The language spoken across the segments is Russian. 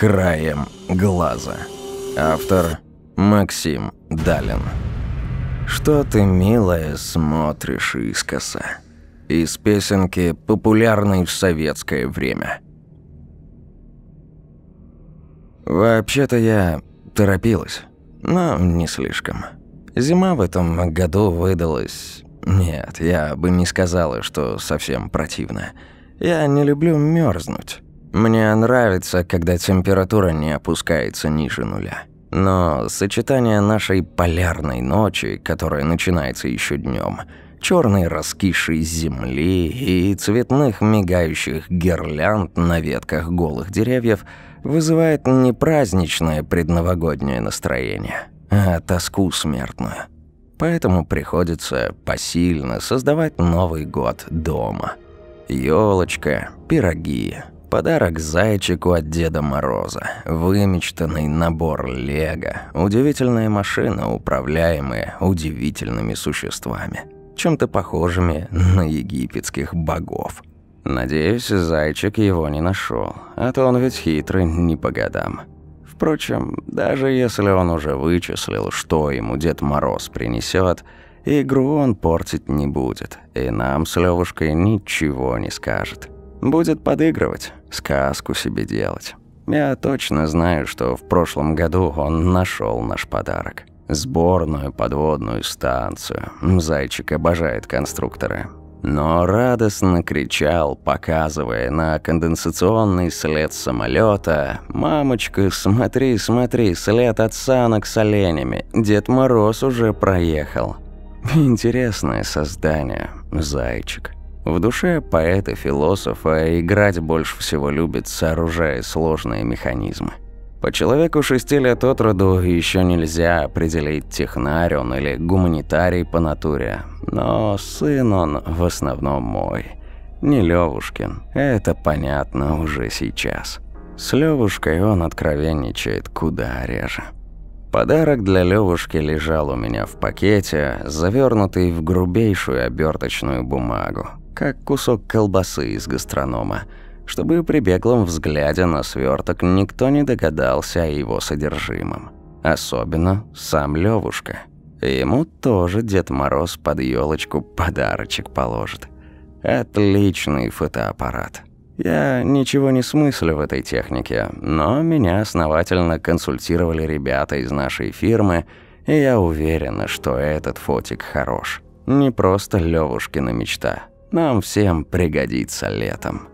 краем глаза. Автор Максим Далин. Что ты, милая, смотришь искоса? Из песенки, популярной в советское время. Вообще-то я торопилась, но не слишком. Зима в этом году выдалась... Нет, я бы не сказала, что совсем противно. Я не люблю мерзнуть. Мне нравится, когда температура не опускается ниже нуля. Но сочетание нашей полярной ночи, которая начинается еще днем, черной раскисшей земли и цветных мигающих гирлянд на ветках голых деревьев вызывает не праздничное предновогоднее настроение, а тоску смертную. Поэтому приходится посильно создавать Новый год дома. Ёлочка, пироги, Подарок зайчику от Деда Мороза, вымечтанный набор лего, удивительная машина, управляемая удивительными существами, чем-то похожими на египетских богов. Надеюсь, зайчик его не нашел, а то он ведь хитрый не по годам. Впрочем, даже если он уже вычислил, что ему Дед Мороз принесет, игру он портить не будет, и нам с Левушкой ничего не скажет. Будет подыгрывать, сказку себе делать. Я точно знаю, что в прошлом году он нашел наш подарок. Сборную подводную станцию. Зайчик обожает конструкторы. Но радостно кричал, показывая на конденсационный след самолета: «Мамочка, смотри, смотри, след от санок с оленями. Дед Мороз уже проехал». Интересное создание, зайчик. В душе поэта-философа играть больше всего любит, сооружая сложные механизмы. По человеку шести лет от роду еще нельзя определить, технарь он или гуманитарий по натуре. Но сын он в основном мой. Не Левушкин. Это понятно уже сейчас. С Левушкой он откровенничает куда реже. Подарок для Левушки лежал у меня в пакете, завернутый в грубейшую оберточную бумагу как кусок колбасы из гастронома, чтобы при беглом взгляде на сверток никто не догадался о его содержимом. Особенно сам Левушка. Ему тоже Дед Мороз под елочку подарочек положит. Отличный фотоаппарат. Я ничего не смыслю в этой технике, но меня основательно консультировали ребята из нашей фирмы, и я уверена, что этот фотик хорош. Не просто Левушкина мечта, нам всем пригодится летом.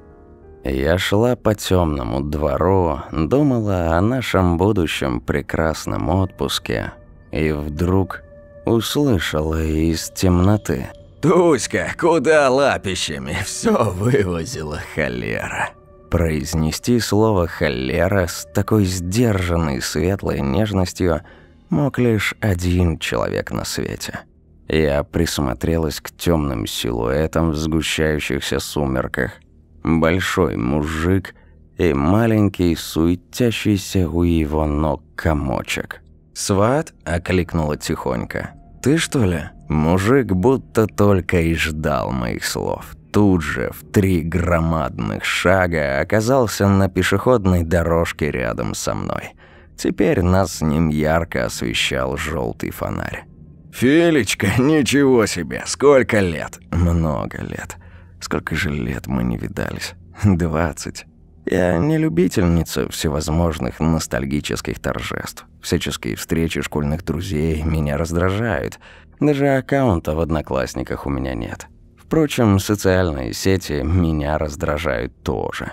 Я шла по темному двору, думала о нашем будущем прекрасном отпуске, и вдруг услышала из темноты. «Туська, куда лапищами? Все вывозила холера». Произнести слово «холера» с такой сдержанной светлой нежностью мог лишь один человек на свете – я присмотрелась к темным силуэтам в сгущающихся сумерках. Большой мужик и маленький, суетящийся у его ног комочек. «Сват?» – окликнула тихонько. «Ты что ли?» Мужик будто только и ждал моих слов. Тут же, в три громадных шага, оказался на пешеходной дорожке рядом со мной. Теперь нас с ним ярко освещал желтый фонарь. «Фелечка, ничего себе! Сколько лет?» «Много лет. Сколько же лет мы не видались? Двадцать. Я не любительница всевозможных ностальгических торжеств. Всяческие встречи школьных друзей меня раздражают. Даже аккаунта в Одноклассниках у меня нет. Впрочем, социальные сети меня раздражают тоже.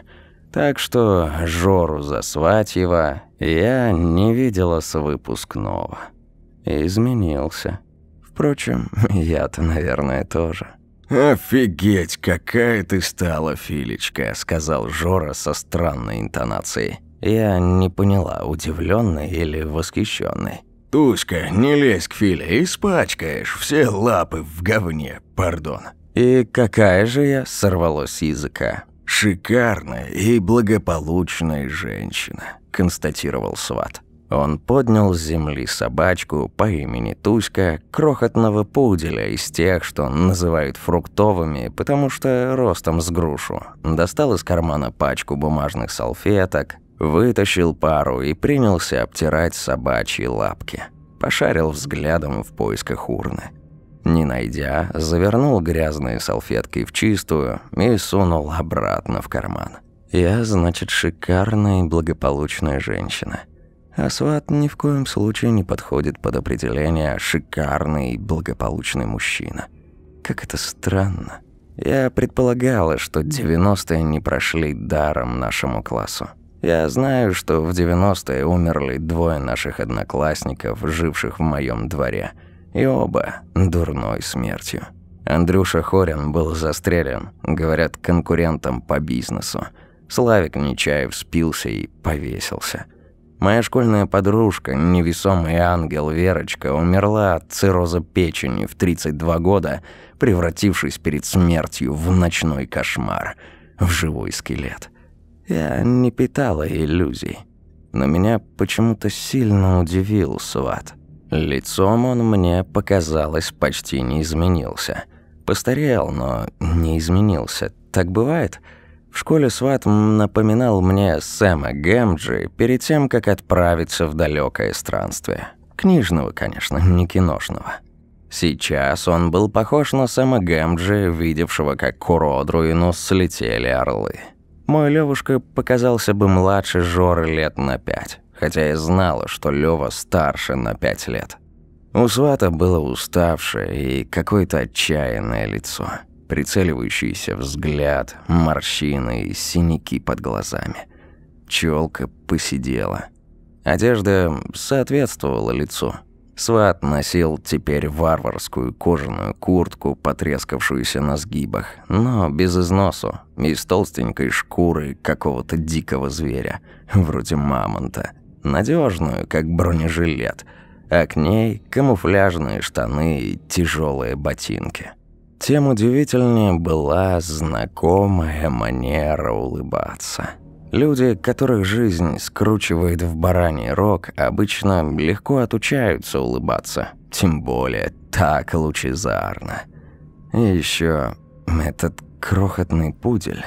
Так что Жору Засватьева я не видела с выпускного. Изменился. Впрочем, я-то, наверное, тоже. «Офигеть, какая ты стала, Филечка», — сказал Жора со странной интонацией. Я не поняла, удивленный или восхищенный. «Туська, не лезь к Филе, испачкаешь все лапы в говне, пардон». «И какая же я?» — сорвалось с языка. «Шикарная и благополучная женщина», — констатировал сват. Он поднял с земли собачку по имени Туська, крохотного пуделя из тех, что называют фруктовыми, потому что ростом с грушу. Достал из кармана пачку бумажных салфеток. Вытащил пару и принялся обтирать собачьи лапки. Пошарил взглядом в поисках урны. Не найдя, завернул грязные салфетки в чистую и сунул обратно в карман. Я, значит, шикарная и благополучная женщина. А сват ни в коем случае не подходит под определение «шикарный и благополучный мужчина». Как это странно. Я предполагала, что 90-е не прошли даром нашему классу. Я знаю, что в 90-е умерли двое наших одноклассников, живших в моем дворе. И оба дурной смертью. Андрюша Хорин был застрелен, говорят, конкурентом по бизнесу. Славик Нечаев спился и повесился. Моя школьная подружка, невесомый ангел Верочка, умерла от цирроза печени в 32 года, превратившись перед смертью в ночной кошмар, в живой скелет. Я не питала иллюзий. Но меня почему-то сильно удивил Сват. Лицом он мне, показалось, почти не изменился. Постарел, но не изменился. Так бывает? В школе Сват напоминал мне Сэма Гэмджи перед тем, как отправиться в далекое странствие. Книжного, конечно, не киношного. Сейчас он был похож на Сэма Гэмджи, видевшего, как к уродруину слетели орлы. Мой Левушка показался бы младше Жоры лет на пять, хотя я знала, что Лева старше на пять лет. У свата было уставшее и какое-то отчаянное лицо, прицеливающийся взгляд, морщины и синяки под глазами. Челка посидела. Одежда соответствовала лицу – Сват носил теперь варварскую кожаную куртку, потрескавшуюся на сгибах, но без износу, из толстенькой шкуры какого-то дикого зверя, вроде мамонта, надежную, как бронежилет, а к ней камуфляжные штаны и тяжелые ботинки. Тем удивительнее была знакомая манера улыбаться – Люди, которых жизнь скручивает в бараний рог, обычно легко отучаются улыбаться. Тем более так лучезарно. И еще этот крохотный пудель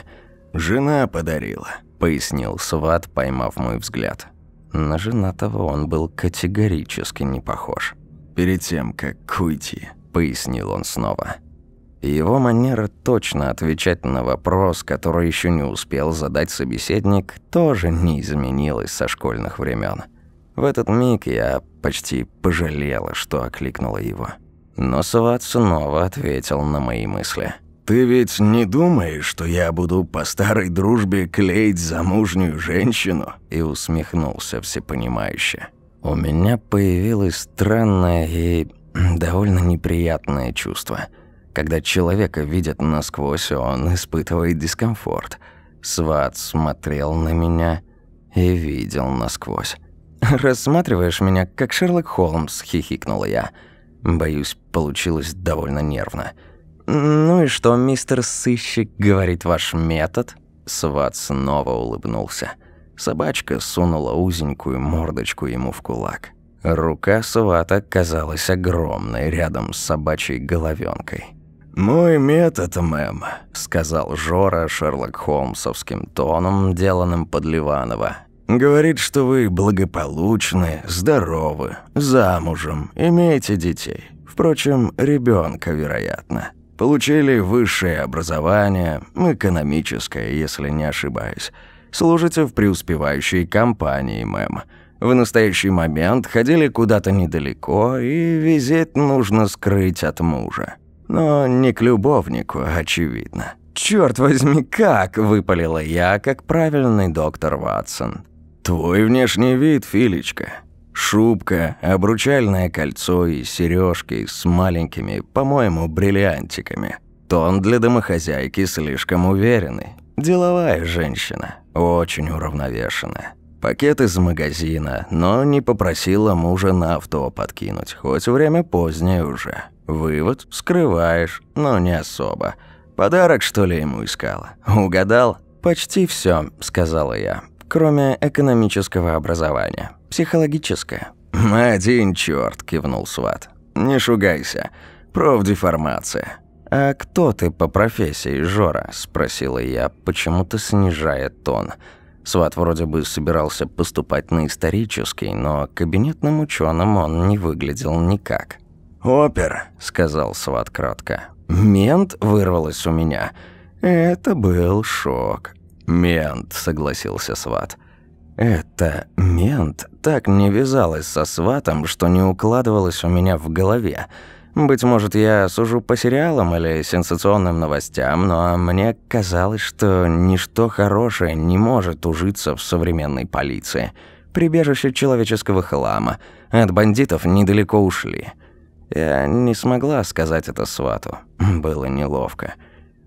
жена подарила, пояснил сват, поймав мой взгляд. На женатого он был категорически не похож. Перед тем, как уйти, пояснил он снова. Его манера точно отвечать на вопрос, который еще не успел задать собеседник, тоже не изменилась со школьных времен. В этот миг я почти пожалела, что окликнула его. Но Сват снова ответил на мои мысли. «Ты ведь не думаешь, что я буду по старой дружбе клеить замужнюю женщину?» И усмехнулся всепонимающе. У меня появилось странное и довольно неприятное чувство – когда человека видят насквозь, он испытывает дискомфорт. Сват смотрел на меня и видел насквозь. «Рассматриваешь меня, как Шерлок Холмс», — хихикнула я. Боюсь, получилось довольно нервно. «Ну и что, мистер сыщик, говорит ваш метод?» Сват снова улыбнулся. Собачка сунула узенькую мордочку ему в кулак. Рука Свата казалась огромной рядом с собачьей головенкой. «Мой метод, мэм», — сказал Жора Шерлок Холмсовским тоном, деланным под Ливанова. «Говорит, что вы благополучны, здоровы, замужем, имеете детей. Впрочем, ребенка, вероятно. Получили высшее образование, экономическое, если не ошибаюсь. Служите в преуспевающей компании, мэм. В настоящий момент ходили куда-то недалеко, и визит нужно скрыть от мужа. Но не к любовнику, очевидно. «Чёрт возьми, как!» – выпалила я, как правильный доктор Ватсон. «Твой внешний вид, Филечка. Шубка, обручальное кольцо и сережки с маленькими, по-моему, бриллиантиками. Тон для домохозяйки слишком уверенный. Деловая женщина, очень уравновешенная. Пакет из магазина, но не попросила мужа на авто подкинуть, хоть время позднее уже. Вывод – скрываешь, но не особо. Подарок, что ли, ему искала? Угадал? Почти все, сказала я. Кроме экономического образования. Психологическое. «Один черт, кивнул Сват. «Не шугайся. Профдеформация». «А кто ты по профессии, Жора?» – спросила я, почему-то снижая тон. Сват вроде бы собирался поступать на исторический, но кабинетным ученым он не выглядел никак. «Опер», — сказал Сват кратко. «Мент» вырвалось у меня. Это был шок. «Мент», — согласился Сват. Это мент так не вязалось со сватом, что не укладывалось у меня в голове. Быть может, я сужу по сериалам или сенсационным новостям, но мне казалось, что ничто хорошее не может ужиться в современной полиции. Прибежище человеческого хлама. От бандитов недалеко ушли. Я не смогла сказать это свату. Было неловко.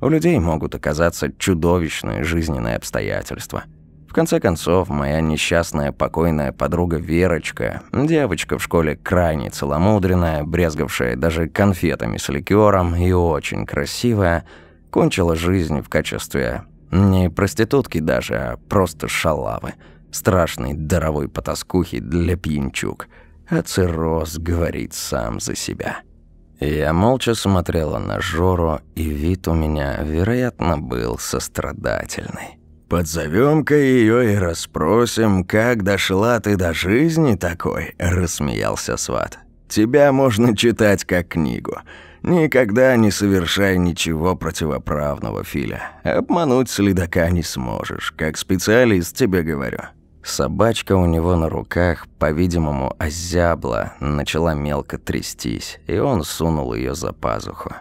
У людей могут оказаться чудовищные жизненные обстоятельства. В конце концов, моя несчастная покойная подруга Верочка, девочка в школе крайне целомудренная, брезгавшая даже конфетами с ликером и очень красивая, кончила жизнь в качестве не проститутки даже, а просто шалавы, страшной даровой потаскухи для пьянчук. А цирроз говорит сам за себя. Я молча смотрела на Жору, и вид у меня, вероятно, был сострадательный. «Подзовем-ка ее и расспросим, как дошла ты до жизни такой», – рассмеялся сват. «Тебя можно читать как книгу. Никогда не совершай ничего противоправного, Филя. Обмануть следака не сможешь, как специалист тебе говорю». Собачка у него на руках, по-видимому, озябла, начала мелко трястись, и он сунул ее за пазуху.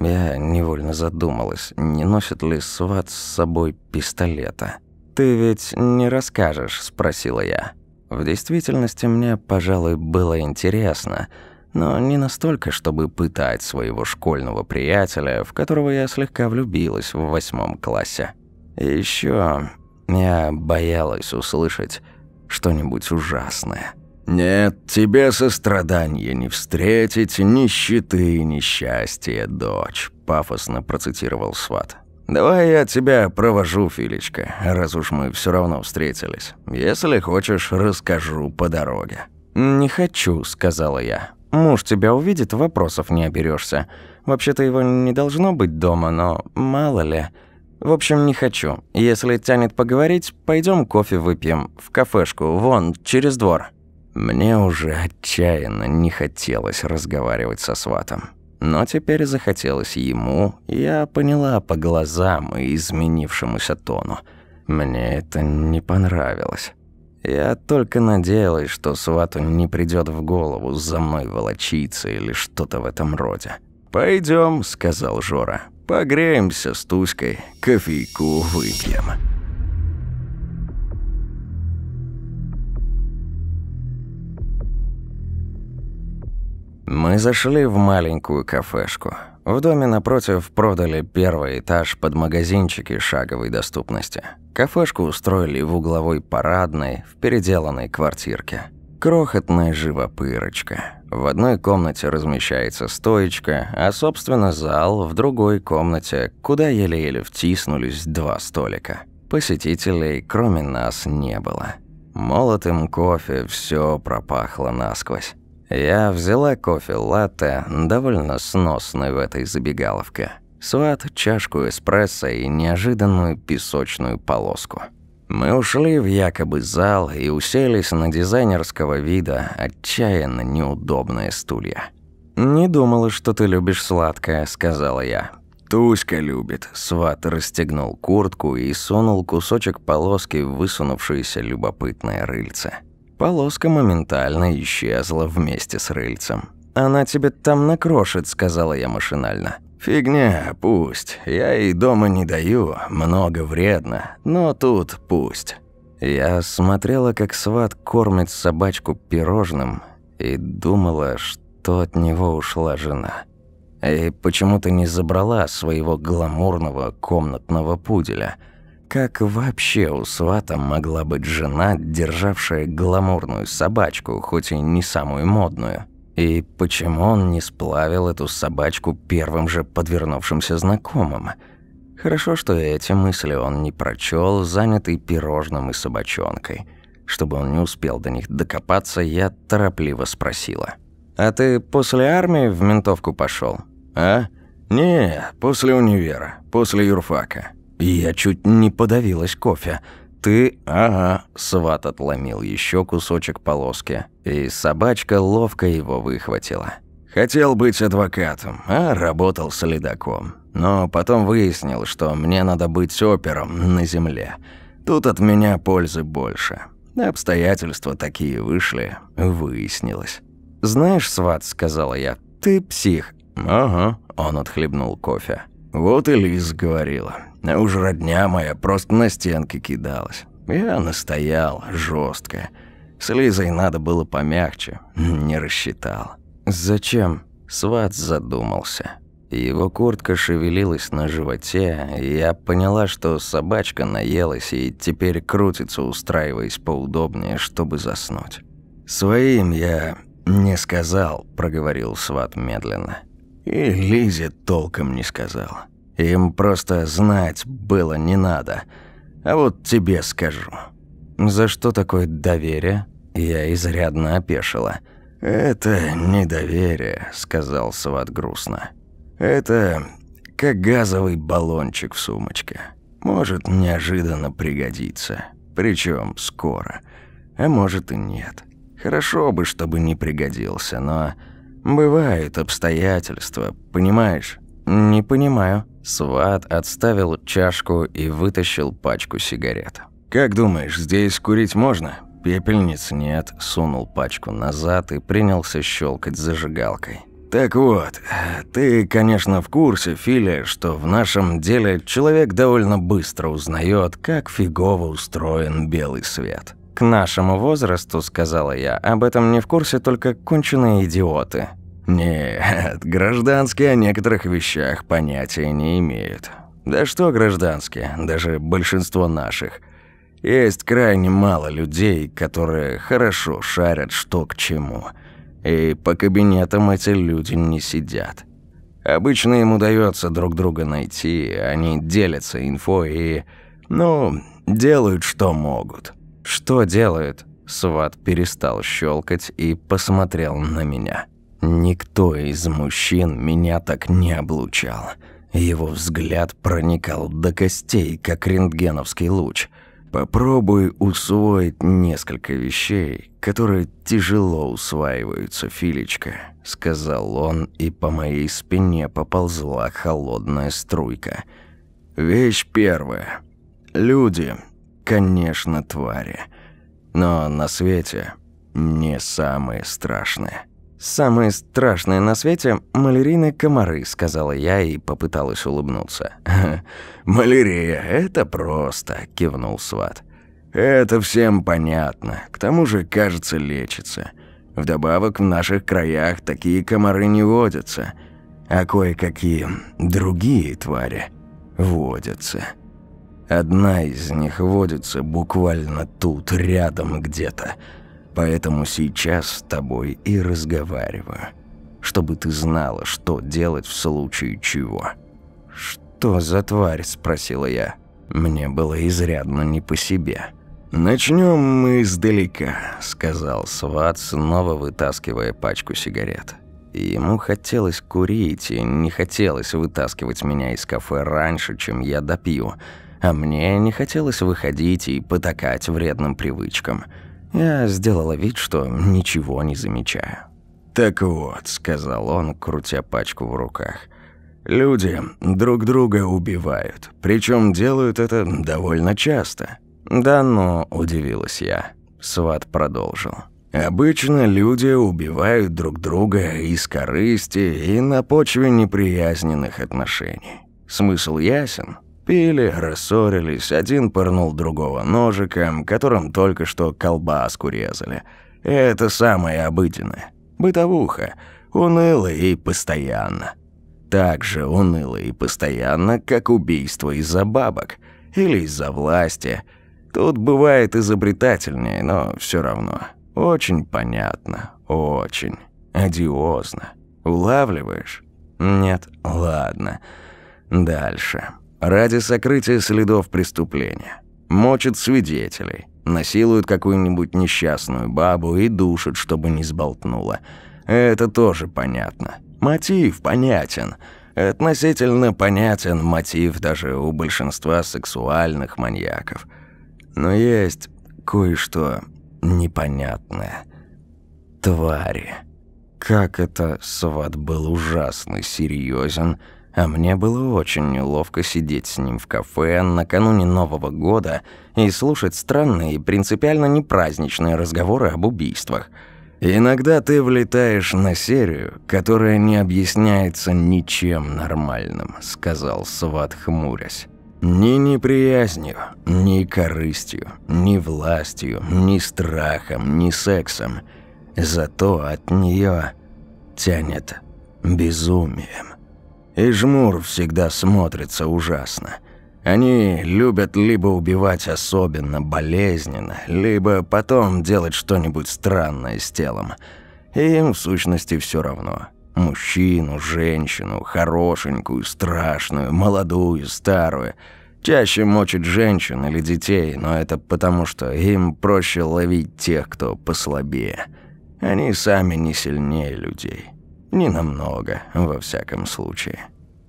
Я невольно задумалась, не носит ли сват с собой пистолета. «Ты ведь не расскажешь?» – спросила я. В действительности мне, пожалуй, было интересно, но не настолько, чтобы пытать своего школьного приятеля, в которого я слегка влюбилась в восьмом классе. И ещё я боялась услышать что-нибудь ужасное. «Нет, тебе сострадания не встретить, нищеты и несчастья, дочь», — пафосно процитировал сват. «Давай я тебя провожу, Филечка, раз уж мы все равно встретились. Если хочешь, расскажу по дороге». «Не хочу», — сказала я. «Муж тебя увидит, вопросов не оберешься. Вообще-то его не должно быть дома, но мало ли...» В общем, не хочу. Если тянет поговорить, пойдем кофе выпьем в кафешку, вон, через двор. Мне уже отчаянно не хотелось разговаривать со сватом. Но теперь захотелось ему, я поняла по глазам и изменившемуся тону. Мне это не понравилось. Я только надеялась, что свату не придёт в голову за мной волочиться или что-то в этом роде. «Пойдём», — сказал Жора. «Погреемся с Туськой, кофейку выпьем». Мы зашли в маленькую кафешку. В доме напротив продали первый этаж под магазинчики шаговой доступности. Кафешку устроили в угловой парадной, в переделанной квартирке. Крохотная живопырочка. В одной комнате размещается стоечка, а, собственно, зал в другой комнате, куда еле-еле втиснулись два столика. Посетителей, кроме нас, не было. Молотым кофе все пропахло насквозь. Я взяла кофе латте, довольно сносный в этой забегаловке. Сват, чашку эспрессо и неожиданную песочную полоску. Мы ушли в якобы зал и уселись на дизайнерского вида отчаянно неудобные стулья. «Не думала, что ты любишь сладкое», — сказала я. «Туська любит». Сват расстегнул куртку и сунул кусочек полоски в высунувшееся любопытное рыльце. Полоска моментально исчезла вместе с рыльцем. «Она тебе там накрошит», — сказала я машинально. «Фигня, пусть. Я и дома не даю, много вредно, но тут пусть». Я смотрела, как сват кормит собачку пирожным, и думала, что от него ушла жена. И почему-то не забрала своего гламурного комнатного пуделя — как вообще у свата могла быть жена, державшая гламурную собачку, хоть и не самую модную? И почему он не сплавил эту собачку первым же подвернувшимся знакомым? Хорошо, что эти мысли он не прочел, занятый пирожным и собачонкой. Чтобы он не успел до них докопаться, я торопливо спросила. «А ты после армии в ментовку пошел? «А? Не, после универа, после юрфака». Я чуть не подавилась кофе. «Ты...» «Ага», — сват отломил еще кусочек полоски, и собачка ловко его выхватила. «Хотел быть адвокатом, а работал следаком. Но потом выяснил, что мне надо быть опером на земле. Тут от меня пользы больше. Обстоятельства такие вышли, выяснилось». «Знаешь, сват», — сказала я, — «ты псих». «Ага», — он отхлебнул кофе. «Вот и Лиз говорила. А уж родня моя просто на стенки кидалась. Я настоял жестко. С Лизой надо было помягче. Не рассчитал. «Зачем?» Сват задумался. Его куртка шевелилась на животе, и я поняла, что собачка наелась и теперь крутится, устраиваясь поудобнее, чтобы заснуть. «Своим я не сказал», — проговорил Сват медленно. «И Лизе толком не сказал. Им просто знать было не надо. А вот тебе скажу». «За что такое доверие?» Я изрядно опешила. «Это недоверие», — сказал Сват грустно. «Это как газовый баллончик в сумочке. Может неожиданно пригодиться. Причем скоро. А может и нет. Хорошо бы, чтобы не пригодился, но бывают обстоятельства, понимаешь?» «Не понимаю». Сват отставил чашку и вытащил пачку сигарет. «Как думаешь, здесь курить можно?» Пепельниц нет, сунул пачку назад и принялся щелкать зажигалкой. Так вот, ты, конечно, в курсе, Филя, что в нашем деле человек довольно быстро узнает, как фигово устроен белый свет. К нашему возрасту, сказала я, об этом не в курсе только конченые идиоты. Нет, гражданские о некоторых вещах понятия не имеют. Да что гражданские, даже большинство наших – есть крайне мало людей, которые хорошо шарят что к чему. И по кабинетам эти люди не сидят. Обычно им удается друг друга найти, они делятся инфой и, ну, делают что могут. Что делают? Сват перестал щелкать и посмотрел на меня. Никто из мужчин меня так не облучал. Его взгляд проникал до костей, как рентгеновский луч – Попробуй усвоить несколько вещей, которые тяжело усваиваются, Филечка, сказал он, и по моей спине поползла холодная струйка. Вещь первая. Люди, конечно, твари, но на свете не самые страшные. «Самое страшное на свете – малярийные комары», – сказала я и попыталась улыбнуться. «Малярия – это просто», – кивнул Сват. «Это всем понятно. К тому же, кажется, лечится. Вдобавок, в наших краях такие комары не водятся, а кое-какие другие твари водятся. Одна из них водится буквально тут, рядом где-то – Поэтому сейчас с тобой и разговариваю, чтобы ты знала, что делать в случае чего». «Что за тварь?» – спросила я. Мне было изрядно не по себе. «Начнем мы издалека», – сказал Сват, снова вытаскивая пачку сигарет. ему хотелось курить, и не хотелось вытаскивать меня из кафе раньше, чем я допью. А мне не хотелось выходить и потакать вредным привычкам – я сделала вид, что ничего не замечаю. «Так вот», — сказал он, крутя пачку в руках. «Люди друг друга убивают, причем делают это довольно часто». «Да ну», — удивилась я. Сват продолжил. «Обычно люди убивают друг друга из корысти и на почве неприязненных отношений. Смысл ясен?» Пили, рассорились, один пырнул другого ножиком, которым только что колбаску резали. Это самое обыденное. Бытовуха. Уныло и постоянно. Так же уныло и постоянно, как убийство из-за бабок. Или из-за власти. Тут бывает изобретательнее, но все равно. Очень понятно. Очень. Одиозно. Улавливаешь? Нет? Ладно. Дальше ради сокрытия следов преступления. Мочат свидетелей, насилуют какую-нибудь несчастную бабу и душат, чтобы не сболтнула. Это тоже понятно. Мотив понятен. Относительно понятен мотив даже у большинства сексуальных маньяков. Но есть кое-что непонятное. Твари. Как это сват был ужасно серьезен, а мне было очень неловко сидеть с ним в кафе накануне Нового года и слушать странные и принципиально непраздничные разговоры об убийствах. Иногда ты влетаешь на серию, которая не объясняется ничем нормальным, сказал Сват, хмурясь. Ни неприязнью, ни корыстью, ни властью, ни страхом, ни сексом. Зато от нее тянет безумием. И жмур всегда смотрится ужасно. Они любят либо убивать особенно болезненно, либо потом делать что-нибудь странное с телом. И им в сущности все равно. Мужчину, женщину, хорошенькую, страшную, молодую, старую. Чаще мочат женщин или детей, но это потому, что им проще ловить тех, кто послабее. Они сами не сильнее людей. Не намного, во всяком случае.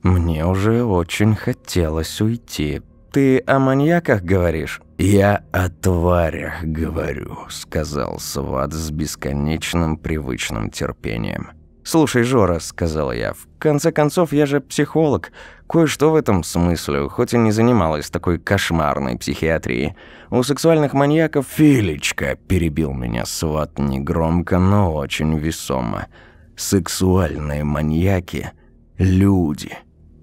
Мне уже очень хотелось уйти. Ты о маньяках говоришь? Я о тварях говорю, сказал Сват с бесконечным привычным терпением. «Слушай, Жора», — сказала я, — «в конце концов, я же психолог. Кое-что в этом смысле, хоть и не занималась такой кошмарной психиатрией. У сексуальных маньяков Филечка перебил меня сват негромко, но очень весомо. Сексуальные маньяки — люди.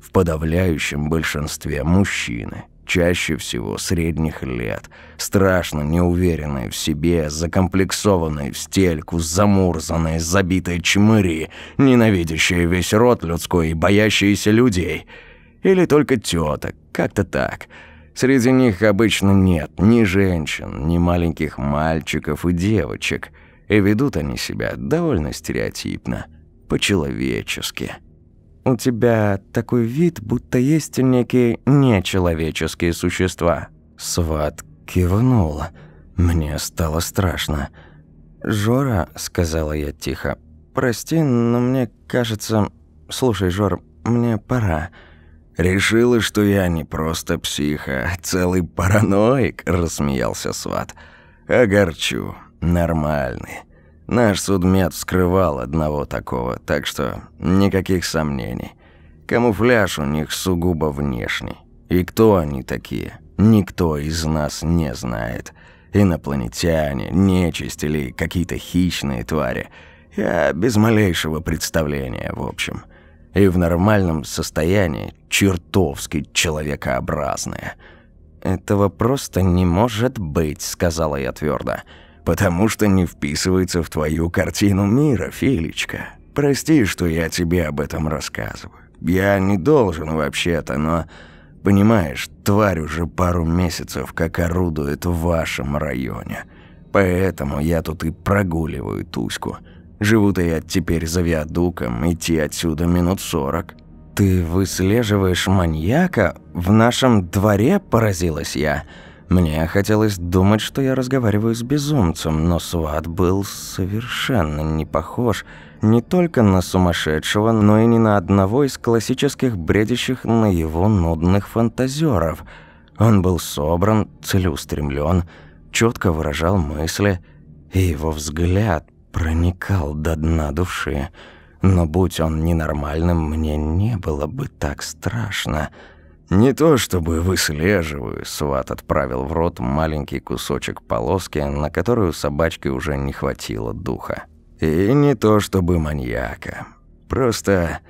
В подавляющем большинстве мужчины чаще всего средних лет, страшно неуверенные в себе, закомплексованные в стельку, замурзанные, забитые чмыри, ненавидящие весь род людской и боящиеся людей. Или только теток, как-то так. Среди них обычно нет ни женщин, ни маленьких мальчиков и девочек, и ведут они себя довольно стереотипно, по-человечески. У тебя такой вид, будто есть некие нечеловеческие существа». Сват кивнул. Мне стало страшно. «Жора», — сказала я тихо, — «прости, но мне кажется... Слушай, Жор, мне пора». «Решила, что я не просто псих, а целый параноик», — рассмеялся Сват. «Огорчу. Нормальный. Наш судмед вскрывал одного такого, так что никаких сомнений. Камуфляж у них сугубо внешний. И кто они такие? Никто из нас не знает. Инопланетяне, нечисть или какие-то хищные твари. Я без малейшего представления, в общем. И в нормальном состоянии чертовски человекообразные. «Этого просто не может быть», — сказала я твердо потому что не вписывается в твою картину мира, Филечка. Прости, что я тебе об этом рассказываю. Я не должен вообще-то, но... Понимаешь, тварь уже пару месяцев как орудует в вашем районе. Поэтому я тут и прогуливаю Туську. Живу-то я теперь за виадуком, идти отсюда минут сорок. «Ты выслеживаешь маньяка? В нашем дворе?» – поразилась я – мне хотелось думать, что я разговариваю с безумцем, но сват был совершенно не похож не только на сумасшедшего, но и ни на одного из классических бредящих на его нудных фантазеров. Он был собран, целеустремлен, четко выражал мысли, и его взгляд проникал до дна души. Но будь он ненормальным, мне не было бы так страшно. «Не то чтобы выслеживаю», — сват отправил в рот маленький кусочек полоски, на которую собачке уже не хватило духа. «И не то чтобы маньяка. Просто,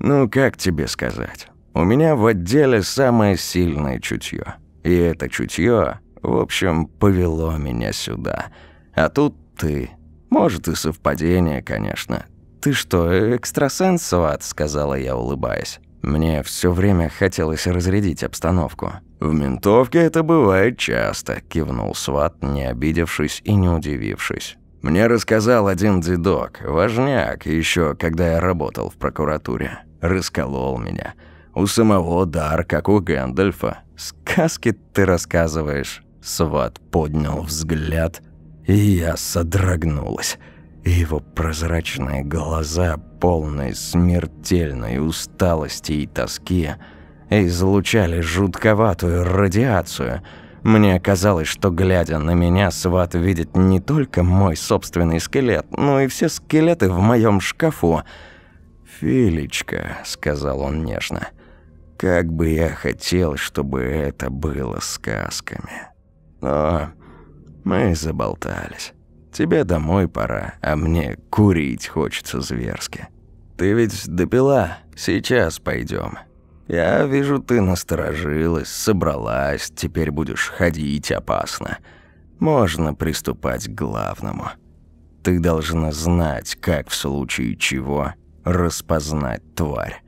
ну как тебе сказать, у меня в отделе самое сильное чутье. И это чутье, в общем, повело меня сюда. А тут ты. Может и совпадение, конечно. Ты что, экстрасенс, сват?» — сказала я, улыбаясь. Мне все время хотелось разрядить обстановку. «В ментовке это бывает часто», – кивнул Сват, не обидевшись и не удивившись. «Мне рассказал один дедок, важняк, еще когда я работал в прокуратуре. Расколол меня. У самого дар, как у Гэндальфа. Сказки ты рассказываешь». Сват поднял взгляд, и я содрогнулась и его прозрачные глаза, полные смертельной усталости и тоски, излучали жутковатую радиацию. Мне казалось, что, глядя на меня, сват видит не только мой собственный скелет, но и все скелеты в моем шкафу. «Филечка», — сказал он нежно, — «как бы я хотел, чтобы это было сказками. Но мы заболтались. Тебе домой пора, а мне курить хочется зверски. Ты ведь допила? Сейчас пойдем. Я вижу, ты насторожилась, собралась, теперь будешь ходить опасно. Можно приступать к главному. Ты должна знать, как в случае чего распознать тварь.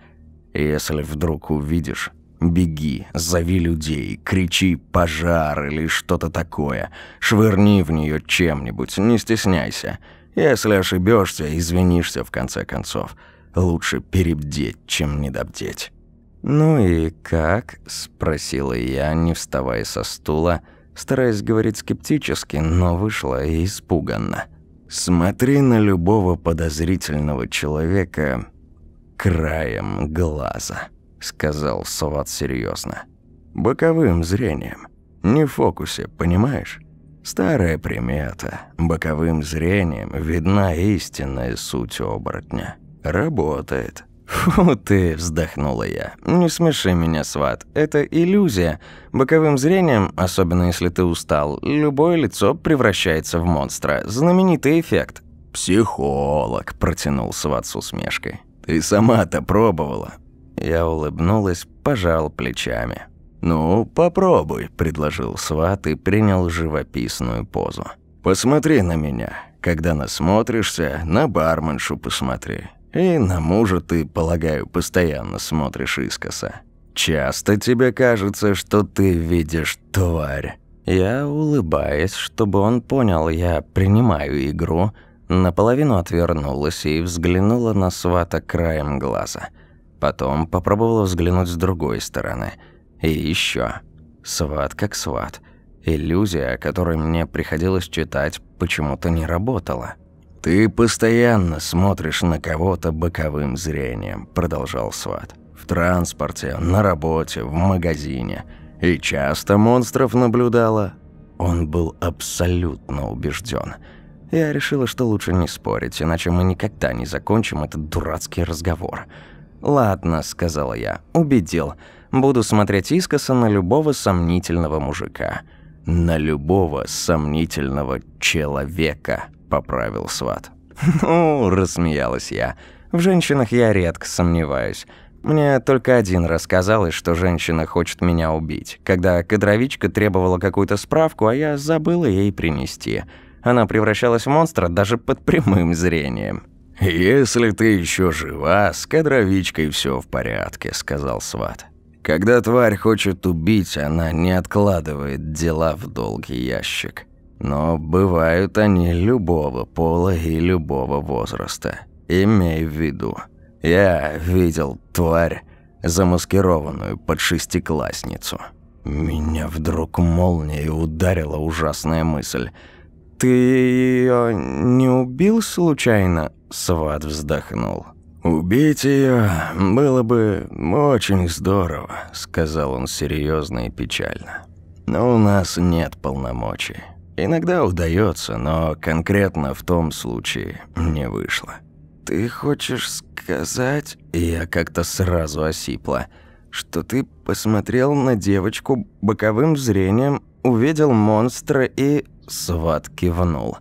Если вдруг увидишь, беги, зови людей, кричи «пожар» или что-то такое. Швырни в нее чем-нибудь, не стесняйся. Если ошибешься, извинишься в конце концов. Лучше перебдеть, чем недобдеть. «Ну и как?» – спросила я, не вставая со стула, стараясь говорить скептически, но вышло и испуганно. «Смотри на любого подозрительного человека краем глаза», – сказал Сват серьезно. «Боковым зрением. Не в фокусе, понимаешь?» Старая примета. Боковым зрением видна истинная суть оборотня. Работает. «Фу ты!» – вздохнула я. «Не смеши меня, сват. Это иллюзия. Боковым зрением, особенно если ты устал, любое лицо превращается в монстра. Знаменитый эффект». «Психолог», – протянул сват с усмешкой. «Ты сама-то пробовала?» Я улыбнулась, пожал плечами. «Ну, попробуй», – предложил сват и принял живописную позу. «Посмотри на меня. Когда насмотришься, на барменшу посмотри. И на мужа ты, полагаю, постоянно смотришь искоса. Часто тебе кажется, что ты видишь тварь. Я, улыбаясь, чтобы он понял, я принимаю игру, наполовину отвернулась и взглянула на свата краем глаза. Потом попробовала взглянуть с другой стороны. И еще. Сват как сват. Иллюзия, о которой мне приходилось читать, почему-то не работала. «Ты постоянно смотришь на кого-то боковым зрением», – продолжал Сват. «В транспорте, на работе, в магазине. И часто монстров наблюдала». Он был абсолютно убежден. Я решила, что лучше не спорить, иначе мы никогда не закончим этот дурацкий разговор. «Ладно», – сказала я, – «убедил. Буду смотреть искоса на любого сомнительного мужика». «На любого сомнительного человека», – поправил сват. «Ну», – рассмеялась я, – «в женщинах я редко сомневаюсь. Мне только один раз казалось, что женщина хочет меня убить, когда кадровичка требовала какую-то справку, а я забыла ей принести. Она превращалась в монстра даже под прямым зрением». «Если ты еще жива, с кадровичкой все в порядке», – сказал сват. «Когда тварь хочет убить, она не откладывает дела в долгий ящик». Но бывают они любого пола и любого возраста. Имей в виду. Я видел тварь, замаскированную под шестиклассницу. Меня вдруг молнией ударила ужасная мысль. «Ты ее не убил случайно?» Сват вздохнул. «Убить ее было бы очень здорово», — сказал он серьезно и печально. «Но у нас нет полномочий. Иногда удается, но конкретно в том случае не вышло. «Ты хочешь сказать...» Я как-то сразу осипла. «Что ты посмотрел на девочку боковым зрением, увидел монстра и...» Сват кивнул.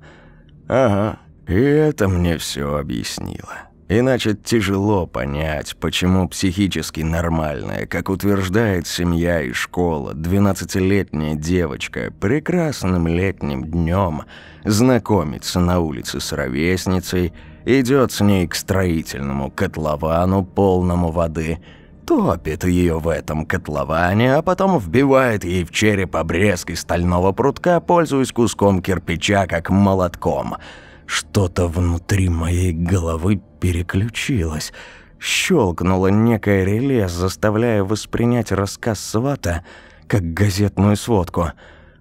«Ага, и это мне все объяснило». Иначе тяжело понять, почему психически нормальная, как утверждает семья и школа, 12-летняя девочка прекрасным летним днем знакомится на улице с ровесницей, идет с ней к строительному котловану, полному воды, топит ее в этом котловане, а потом вбивает ей в череп обрезки стального прутка, пользуясь куском кирпича как молотком – что-то внутри моей головы переключилось. Щелкнуло некое реле, заставляя воспринять рассказ свата как газетную сводку.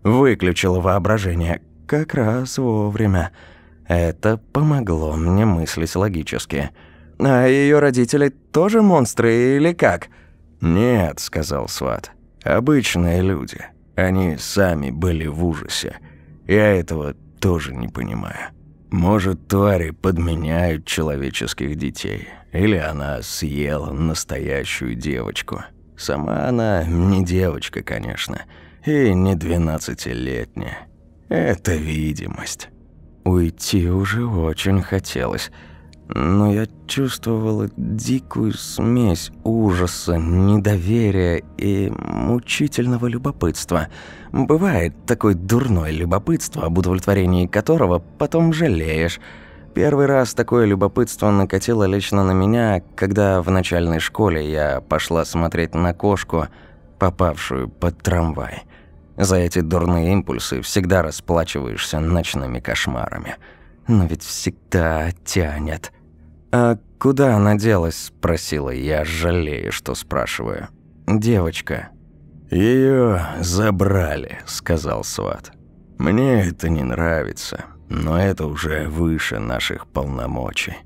Выключило воображение как раз вовремя. Это помогло мне мыслить логически. «А ее родители тоже монстры или как?» «Нет», — сказал сват. «Обычные люди. Они сами были в ужасе. Я этого тоже не понимаю. Может, твари подменяют человеческих детей. Или она съела настоящую девочку. Сама она не девочка, конечно. И не двенадцатилетняя. Это видимость. Уйти уже очень хотелось. Но я чувствовала дикую смесь ужаса, недоверия и мучительного любопытства. Бывает такое дурное любопытство, об удовлетворении которого потом жалеешь. Первый раз такое любопытство накатило лично на меня, когда в начальной школе я пошла смотреть на кошку, попавшую под трамвай. За эти дурные импульсы всегда расплачиваешься ночными кошмарами. Но ведь всегда тянет. «А куда она делась?» – спросила я, жалея, что спрашиваю. «Девочка». Ее забрали», – сказал Сват. «Мне это не нравится, но это уже выше наших полномочий».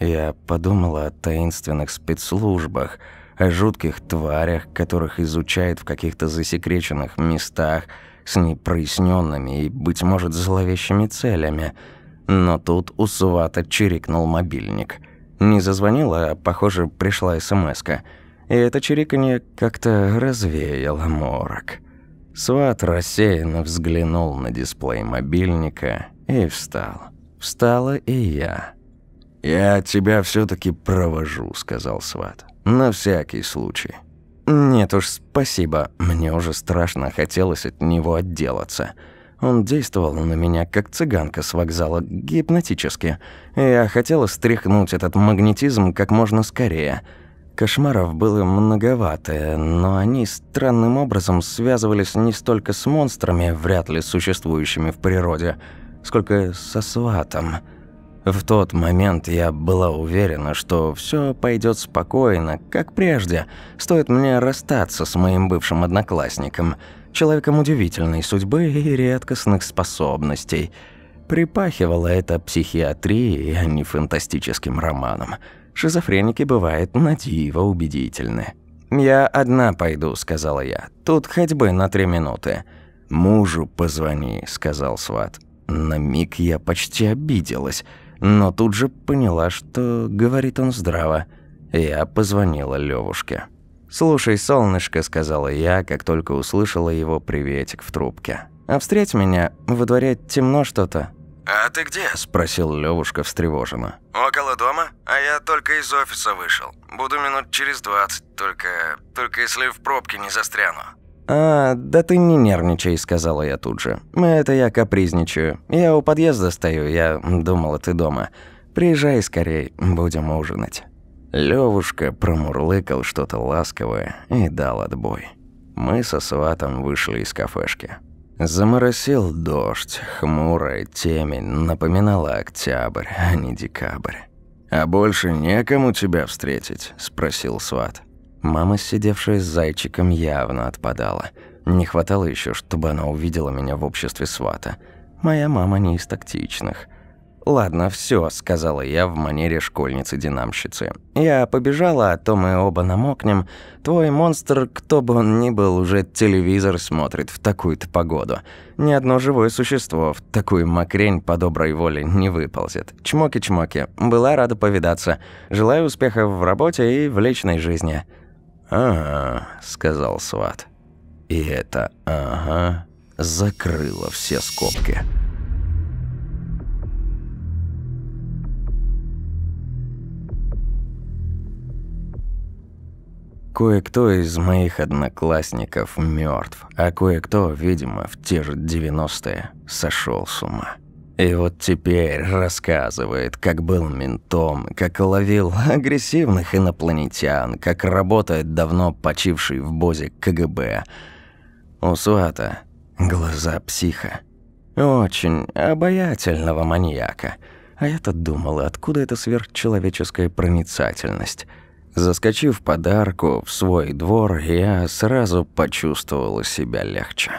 Я подумала о таинственных спецслужбах, о жутких тварях, которых изучают в каких-то засекреченных местах с непроясненными и, быть может, зловещими целями – но тут у Сувата чирикнул мобильник. Не зазвонил, а, похоже, пришла смс -ка. И это чириканье как-то развеяло морок. Сват рассеянно взглянул на дисплей мобильника и встал. Встала и я. «Я тебя все таки провожу», — сказал Сват. «На всякий случай». «Нет уж, спасибо. Мне уже страшно хотелось от него отделаться». Он действовал на меня, как цыганка с вокзала, гипнотически. Я хотела стряхнуть этот магнетизм как можно скорее. Кошмаров было многовато, но они странным образом связывались не столько с монстрами, вряд ли существующими в природе, сколько со сватом. В тот момент я была уверена, что все пойдет спокойно, как прежде. Стоит мне расстаться с моим бывшим одноклассником – человеком удивительной судьбы и редкостных способностей. Припахивало это психиатрией, а не фантастическим романом. Шизофреники бывают на диво убедительны. «Я одна пойду», — сказала я. «Тут хоть бы на три минуты». «Мужу позвони», — сказал сват. На миг я почти обиделась, но тут же поняла, что говорит он здраво. Я позвонила Левушке. «Слушай, солнышко», — сказала я, как только услышала его приветик в трубке. «А встреть меня, во дворе темно что-то». «А ты где?» – спросил Левушка встревоженно. «Около дома? А я только из офиса вышел. Буду минут через двадцать, только... только если в пробке не застряну». «А, да ты не нервничай», – сказала я тут же. «Это я капризничаю. Я у подъезда стою, я думала, ты дома. Приезжай скорей, будем ужинать». Левушка промурлыкал что-то ласковое и дал отбой. Мы со сватом вышли из кафешки. Заморосил дождь, хмурая темень напоминала октябрь, а не декабрь. «А больше некому тебя встретить?» – спросил сват. Мама, сидевшая с зайчиком, явно отпадала. Не хватало еще, чтобы она увидела меня в обществе свата. Моя мама не из тактичных. «Ладно, все, сказала я в манере школьницы-динамщицы. «Я побежала, а то мы оба намокнем. Твой монстр, кто бы он ни был, уже телевизор смотрит в такую-то погоду. Ни одно живое существо в такую мокрень по доброй воле не выползет. Чмоки-чмоки. Была рада повидаться. Желаю успехов в работе и в личной жизни». «Ага», — сказал сват. И это «ага» закрыло все скобки. Кое-кто из моих одноклассников мертв, а кое-кто, видимо, в те же 90-е сошел с ума. И вот теперь рассказывает, как был ментом, как ловил агрессивных инопланетян, как работает давно почивший в Бозе КГБ. У Суата глаза психа. Очень обаятельного маньяка. А я-то думала, откуда эта сверхчеловеческая проницательность – Заскочив подарку в свой двор, я сразу почувствовала себя легче.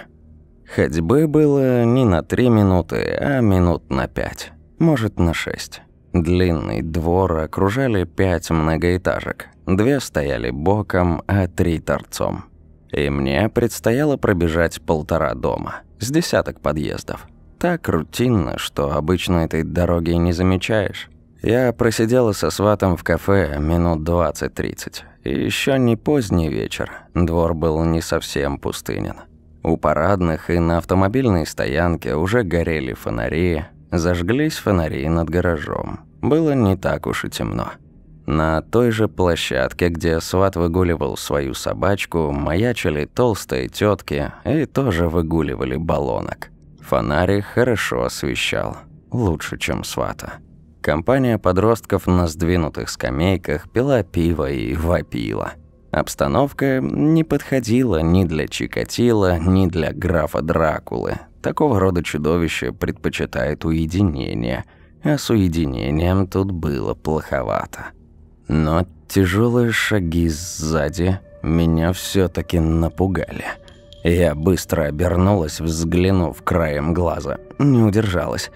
Ходьбы было не на три минуты, а минут на пять, может на шесть. Длинный двор окружали пять многоэтажек. Две стояли боком, а три торцом. И мне предстояло пробежать полтора дома, с десяток подъездов. Так рутинно, что обычно этой дороги не замечаешь. Я просидела со сватом в кафе минут 20-30. И еще не поздний вечер. Двор был не совсем пустынен. У парадных и на автомобильной стоянке уже горели фонари, зажглись фонари над гаражом. Было не так уж и темно. На той же площадке, где сват выгуливал свою собачку, маячили толстые тетки и тоже выгуливали баллонок. Фонарик хорошо освещал. Лучше, чем свата. Компания подростков на сдвинутых скамейках пила пиво и вопила. Обстановка не подходила ни для Чикатила, ни для графа Дракулы. Такого рода чудовище предпочитает уединение, а с уединением тут было плоховато. Но тяжелые шаги сзади меня все таки напугали. Я быстро обернулась, взглянув краем глаза. Не удержалась.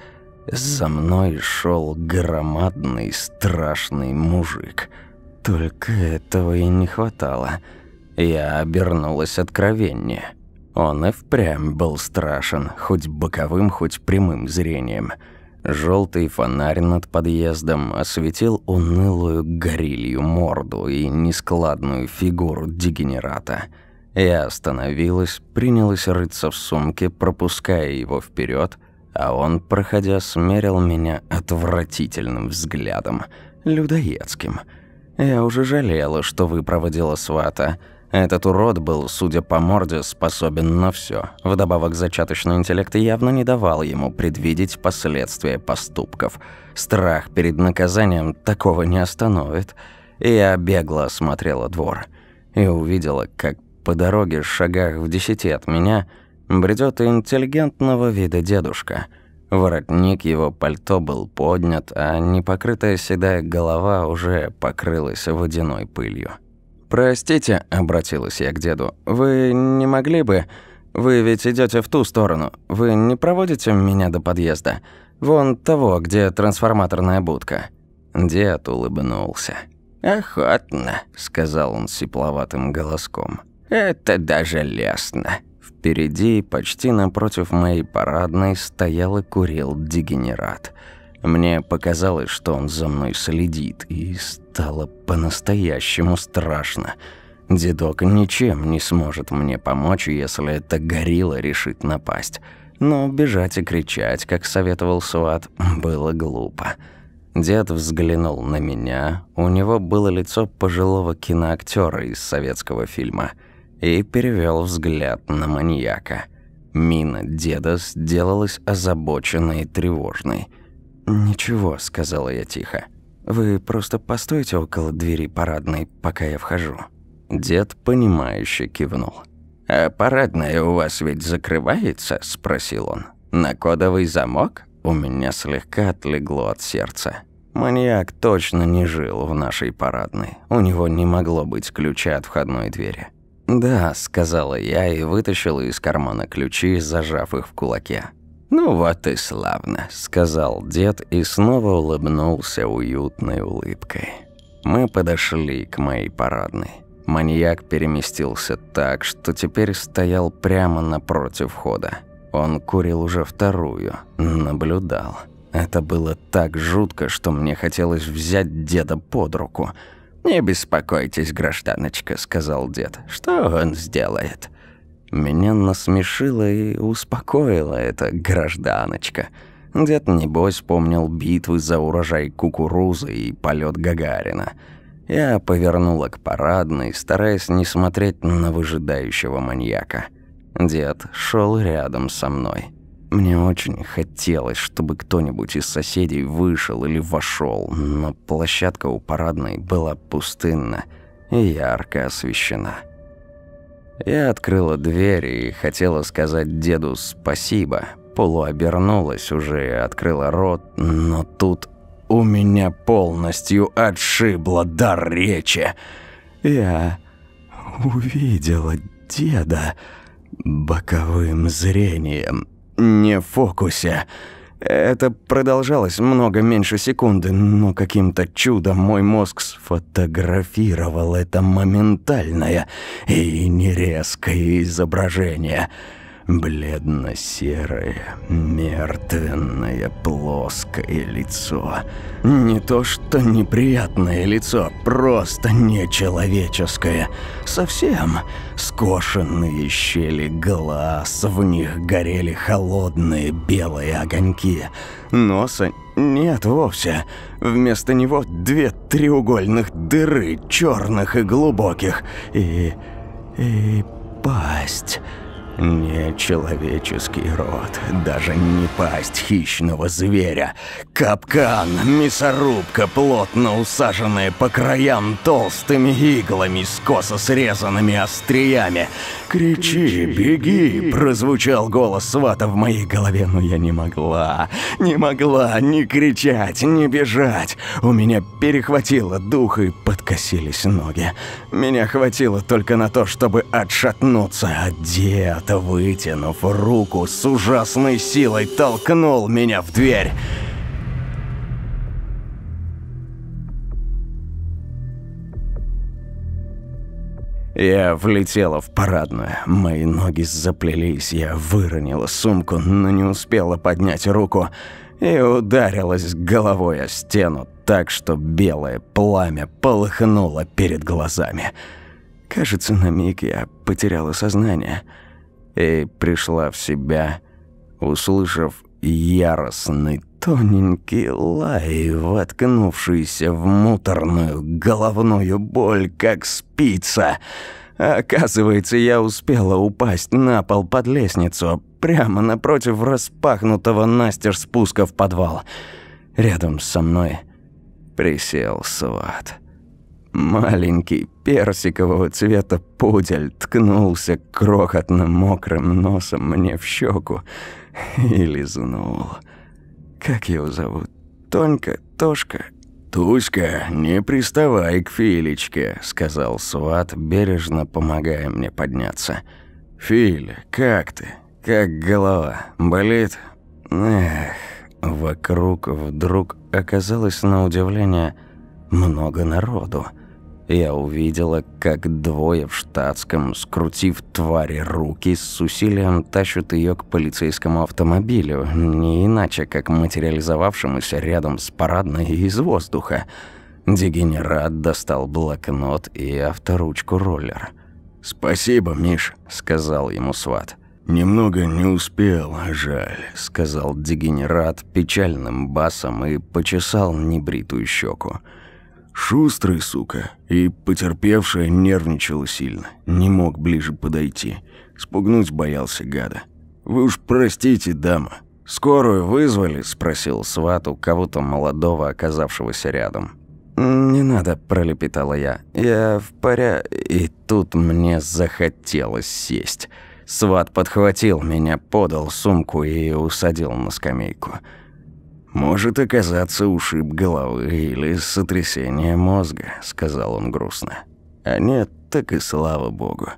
За мной шел громадный страшный мужик. Только этого и не хватало. Я обернулась откровеннее. Он и впрямь был страшен, хоть боковым, хоть прямым зрением. Желтый фонарь над подъездом осветил унылую горилью морду и нескладную фигуру дегенерата. Я остановилась, принялась рыться в сумке, пропуская его вперед, а он, проходя, смерил меня отвратительным взглядом, людоедским. Я уже жалела, что выпроводила свата. Этот урод был, судя по морде, способен на все. Вдобавок, зачаточный интеллект явно не давал ему предвидеть последствия поступков. Страх перед наказанием такого не остановит. Я бегло осмотрела двор и увидела, как по дороге, шагах в десяти от меня – Бредет интеллигентного вида дедушка. Воротник его пальто был поднят, а непокрытая седая голова уже покрылась водяной пылью. «Простите», — обратилась я к деду, — «вы не могли бы... Вы ведь идете в ту сторону. Вы не проводите меня до подъезда? Вон того, где трансформаторная будка». Дед улыбнулся. «Охотно», — сказал он сипловатым голоском. «Это даже лестно. Впереди, почти напротив моей парадной, стоял и курил дегенерат. Мне показалось, что он за мной следит, и стало по-настоящему страшно. Дедок ничем не сможет мне помочь, если эта горилла решит напасть. Но бежать и кричать, как советовал Суат, было глупо. Дед взглянул на меня, у него было лицо пожилого киноактера из советского фильма – и перевел взгляд на маньяка. Мина деда сделалась озабоченной и тревожной. «Ничего», — сказала я тихо. «Вы просто постойте около двери парадной, пока я вхожу». Дед, понимающе кивнул. «А парадная у вас ведь закрывается?» – спросил он. «На кодовый замок?» У меня слегка отлегло от сердца. Маньяк точно не жил в нашей парадной. У него не могло быть ключа от входной двери. «Да», — сказала я и вытащила из кармана ключи, зажав их в кулаке. «Ну вот и славно», — сказал дед и снова улыбнулся уютной улыбкой. Мы подошли к моей парадной. Маньяк переместился так, что теперь стоял прямо напротив входа. Он курил уже вторую, наблюдал. Это было так жутко, что мне хотелось взять деда под руку — «Не беспокойтесь, гражданочка», — сказал дед. «Что он сделает?» Меня насмешило и успокоила эта гражданочка. Дед, небось, помнил битвы за урожай кукурузы и полет Гагарина. Я повернула к парадной, стараясь не смотреть на выжидающего маньяка. Дед шел рядом со мной. Мне очень хотелось, чтобы кто-нибудь из соседей вышел или вошел, но площадка у парадной была пустынна и ярко освещена. Я открыла дверь и хотела сказать деду спасибо. Полуобернулась уже и открыла рот, но тут у меня полностью отшибло дар речи. Я увидела деда боковым зрением не в фокусе. Это продолжалось много меньше секунды, но каким-то чудом мой мозг сфотографировал это моментальное и нерезкое изображение – Бледно-серое, мертвенное, плоское лицо. Не то что неприятное лицо, просто нечеловеческое. Совсем скошенные щели глаз, в них горели холодные белые огоньки. Носа нет вовсе. Вместо него две треугольных дыры, черных и глубоких. И... и пасть... Не человеческий род, даже не пасть хищного зверя. Капкан, мясорубка, плотно усаженная по краям толстыми иглами с косо срезанными остриями. «Кричи, беги!» – прозвучал голос свата в моей голове, но я не могла, не могла ни кричать, ни бежать. У меня перехватило дух и подкосились ноги. Меня хватило только на то, чтобы отшатнуться, от дед вытянув руку, с ужасной силой толкнул меня в дверь. Я влетела в парадную. Мои ноги заплелись, я выронила сумку, но не успела поднять руку и ударилась головой о стену так, что белое пламя полыхнуло перед глазами. Кажется, на миг я потеряла сознание – и пришла в себя, услышав яростный тоненький лай, воткнувшийся в муторную головную боль, как спица. Оказывается, я успела упасть на пол под лестницу, прямо напротив распахнутого настежь спуска в подвал. Рядом со мной присел сват. Маленький персикового цвета пудель ткнулся крохотным мокрым носом мне в щеку и лизнул. Как его зовут? Тонька? Тошка? «Туська, не приставай к Филечке», — сказал сват, бережно помогая мне подняться. «Филь, как ты? Как голова? Болит?» Эх, вокруг вдруг оказалось на удивление много народу. Я увидела, как двое в штатском, скрутив твари руки, с усилием тащат ее к полицейскому автомобилю, не иначе, как материализовавшемуся рядом с парадной из воздуха. Дегенерат достал блокнот и авторучку роллер. «Спасибо, Миш», — сказал ему сват. «Немного не успел, жаль», — сказал дегенерат печальным басом и почесал небритую щеку. Шустрый, сука, и потерпевшая нервничала сильно. Не мог ближе подойти. Спугнуть боялся гада. «Вы уж простите, дама». «Скорую вызвали?» – спросил сват у кого-то молодого, оказавшегося рядом. «Не надо», – пролепетала я. «Я в поря...» И тут мне захотелось сесть. Сват подхватил меня, подал сумку и усадил на скамейку. «Я «Может оказаться ушиб головы или сотрясение мозга», — сказал он грустно. «А нет, так и слава богу.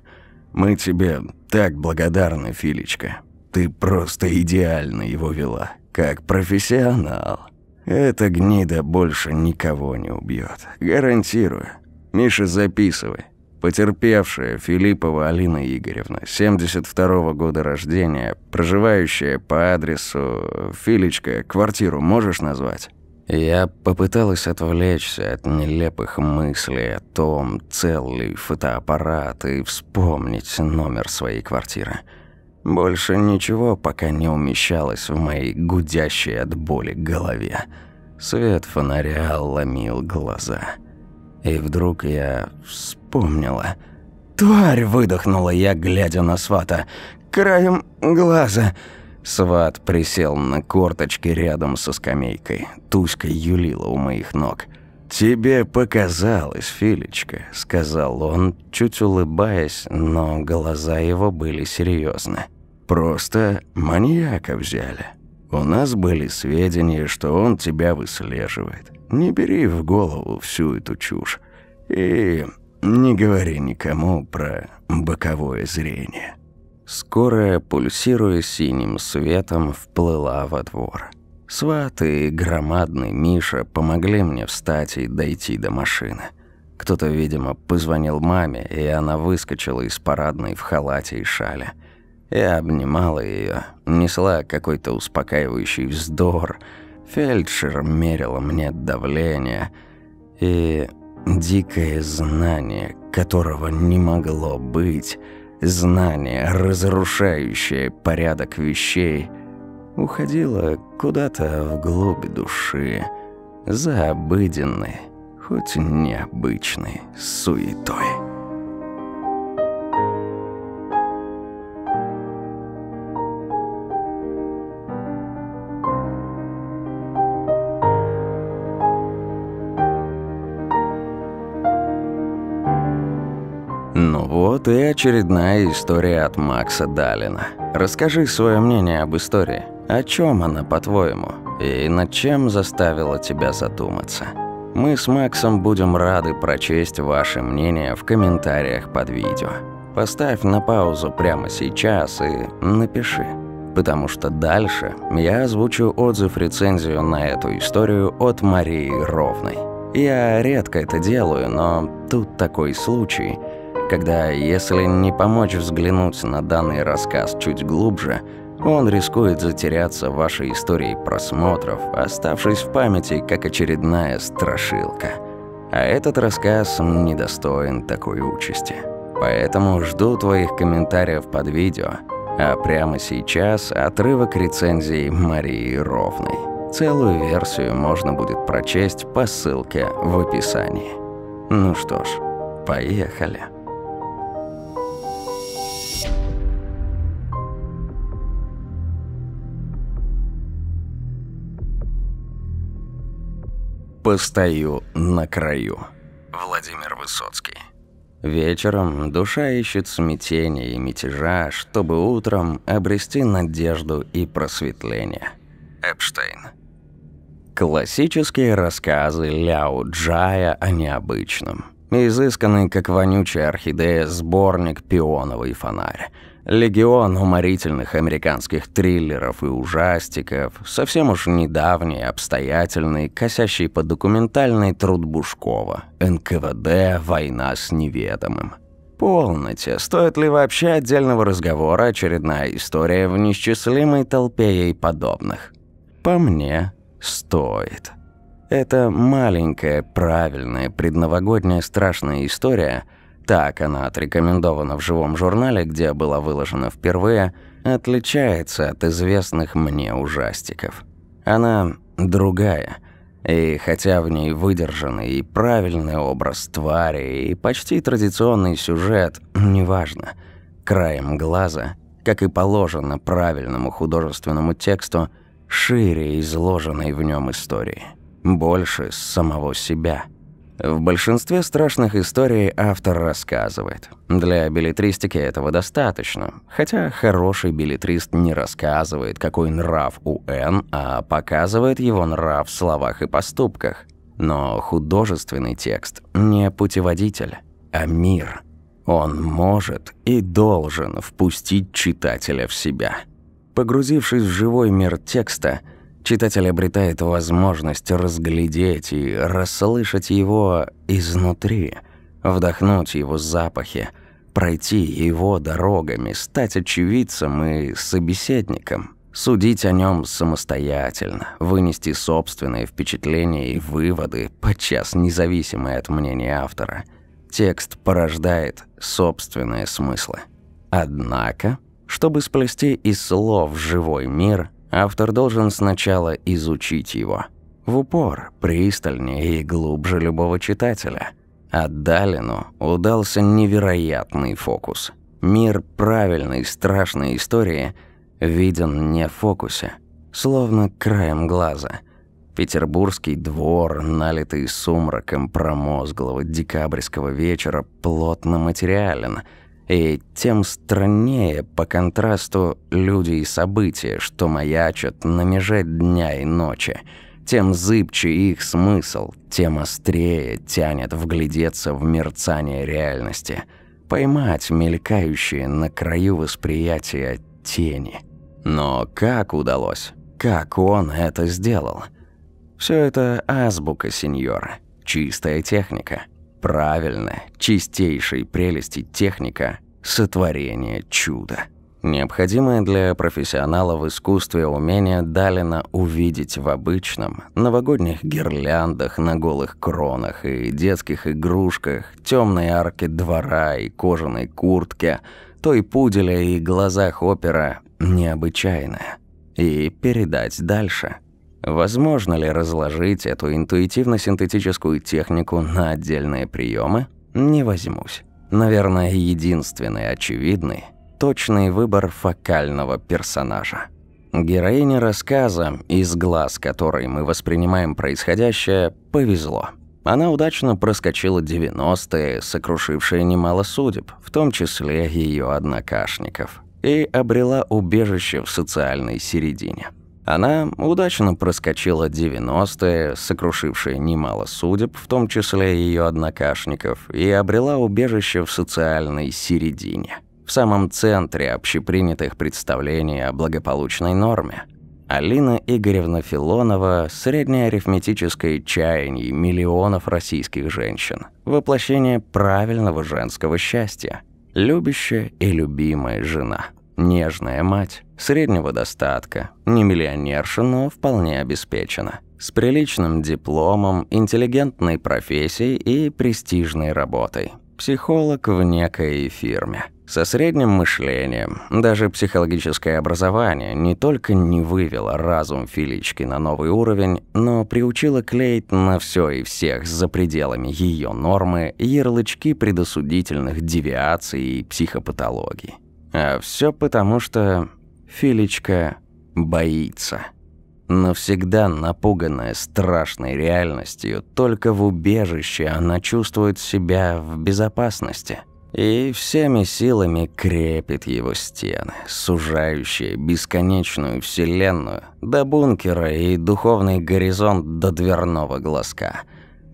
Мы тебе так благодарны, Филечка. Ты просто идеально его вела, как профессионал. Эта гнида больше никого не убьет, гарантирую. Миша, записывай. Потерпевшая Филиппова Алина Игоревна, 72 -го года рождения, проживающая по адресу Филечка, квартиру можешь назвать? Я попыталась отвлечься от нелепых мыслей о том, цел ли фотоаппарат, и вспомнить номер своей квартиры. Больше ничего пока не умещалось в моей гудящей от боли голове. Свет фонаря ломил глаза. И вдруг я вспомнила. «Тварь!» – выдохнула я, глядя на свата. «Краем глаза!» Сват присел на корточки рядом со скамейкой. Туська юлила у моих ног. «Тебе показалось, Филечка», – сказал он, чуть улыбаясь, но глаза его были серьезны. «Просто маньяка взяли. У нас были сведения, что он тебя выслеживает. Не бери в голову всю эту чушь. И не говори никому про боковое зрение. Скорая, пульсируя синим светом, вплыла во двор. Сват и громадный Миша помогли мне встать и дойти до машины. Кто-то, видимо, позвонил маме, и она выскочила из парадной в халате и шале. Я обнимала ее, несла какой-то успокаивающий вздор. Фельдшер мерила мне давление. И дикое знание, которого не могло быть, знание, разрушающее порядок вещей, уходило куда-то вглубь души, за обыденной, хоть необычной суетой. Вот и очередная история от Макса Далина. Расскажи свое мнение об истории. О чем она, по-твоему? И над чем заставила тебя задуматься? Мы с Максом будем рады прочесть ваше мнение в комментариях под видео. Поставь на паузу прямо сейчас и напиши. Потому что дальше я озвучу отзыв-рецензию на эту историю от Марии Ровной. Я редко это делаю, но тут такой случай, когда, если не помочь взглянуть на данный рассказ чуть глубже – он рискует затеряться в вашей истории просмотров, оставшись в памяти как очередная страшилка. А этот рассказ недостоин такой участи. Поэтому жду твоих комментариев под видео. А прямо сейчас отрывок рецензии Марии Ровной. Целую версию можно будет прочесть по ссылке в описании. Ну что ж, поехали. Постою на краю. Владимир Высоцкий. Вечером душа ищет смятения и мятежа, чтобы утром обрести надежду и просветление. Эпштейн. Классические рассказы Ляо Джая о необычном. Изысканный, как вонючая орхидея, сборник «Пионовый фонарь». Легион уморительных американских триллеров и ужастиков, совсем уж недавний, обстоятельный, косящий по документальный труд Бушкова, НКВД «Война с неведомым». Полноте, стоит ли вообще отдельного разговора очередная история в неисчислимой толпе ей подобных? По мне, стоит. Это маленькая, правильная, предновогодняя страшная история – так она отрекомендована в живом журнале, где была выложена впервые, отличается от известных мне ужастиков. Она другая. И хотя в ней выдержанный и правильный образ твари и почти традиционный сюжет, неважно, краем глаза, как и положено правильному художественному тексту, шире изложенной в нем истории. Больше самого себя – в большинстве страшных историй автор рассказывает. Для билетристики этого достаточно, хотя хороший билетрист не рассказывает, какой нрав у Н, а показывает его нрав в словах и поступках. Но художественный текст не путеводитель, а мир. Он может и должен впустить читателя в себя. Погрузившись в живой мир текста – читатель обретает возможность разглядеть и расслышать его изнутри, вдохнуть его запахи, пройти его дорогами, стать очевидцем и собеседником, судить о нем самостоятельно, вынести собственные впечатления и выводы, подчас независимые от мнения автора. Текст порождает собственные смыслы. Однако, чтобы сплести из слов живой мир – автор должен сначала изучить его. В упор, пристальнее и глубже любого читателя. А Далину удался невероятный фокус. Мир правильной страшной истории виден не в фокусе, словно краем глаза. Петербургский двор, налитый сумраком промозглого декабрьского вечера, плотно материален – и тем страннее по контрасту люди и события, что маячат на меже дня и ночи. Тем зыбче их смысл, тем острее тянет вглядеться в мерцание реальности, поймать мелькающие на краю восприятия тени. Но как удалось? Как он это сделал? Все это азбука, сеньора. Чистая техника. Правильная, чистейшей прелести техника сотворения чуда. Необходимое для профессионала в искусстве умение Далина увидеть в обычном, новогодних гирляндах на голых кронах и детских игрушках, темной арке двора и кожаной куртке, той пуделя и глазах опера необычайное. И передать дальше. Возможно ли разложить эту интуитивно-синтетическую технику на отдельные приемы? Не возьмусь. Наверное, единственный очевидный точный выбор фокального персонажа. Героине рассказа, из глаз которой мы воспринимаем происходящее, повезло. Она удачно проскочила 90-е, сокрушившие немало судеб, в том числе ее однокашников, и обрела убежище в социальной середине. Она удачно проскочила 90-е, сокрушившие немало судеб, в том числе ее однокашников, и обрела убежище в социальной середине – в самом центре общепринятых представлений о благополучной норме. Алина Игоревна Филонова – среднее арифметическое чаяние миллионов российских женщин, воплощение правильного женского счастья, любящая и любимая жена, нежная мать, среднего достатка, не миллионерша, но вполне обеспечена, с приличным дипломом, интеллигентной профессией и престижной работой, психолог в некой фирме – со средним мышлением, даже психологическое образование не только не вывело разум Филички на новый уровень, но приучило клеить на все и всех за пределами ее нормы ярлычки предосудительных девиаций и психопатологий. А все потому, что Филичка боится. Навсегда напуганная страшной реальностью, только в убежище она чувствует себя в безопасности – и всеми силами крепит его стены, сужающие бесконечную вселенную до бункера и духовный горизонт до дверного глазка.